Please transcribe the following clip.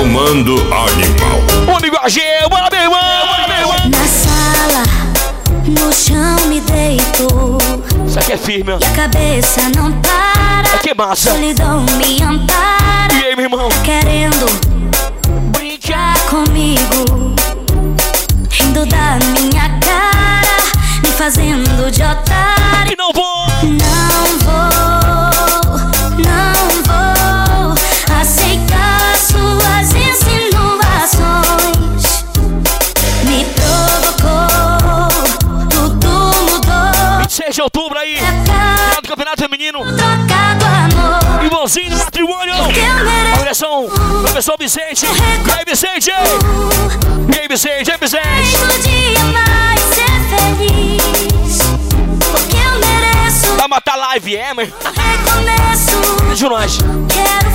O amigo AG, bora meu irmão, bora meu irmão. Na sala, no chão me deito. Isso aqui é firme, ó. E a cabeça não para. Que massa. Solidão me ampara. E aí, meu irmão? Querendo brincar comigo. Rindo da minha cara. Me fazendo de otário. E não vou. De outubro aí. Final do Campeonato Feminino. do amor. Igualzinho no matrimônio. Direção, professor Vicente. E aí, Vicente? E aí, Vicente? E aí, Vicente? De amar e ser feliz. Porque eu mereço. Vai matar live, é, mas. Recomeço. De nós. Quero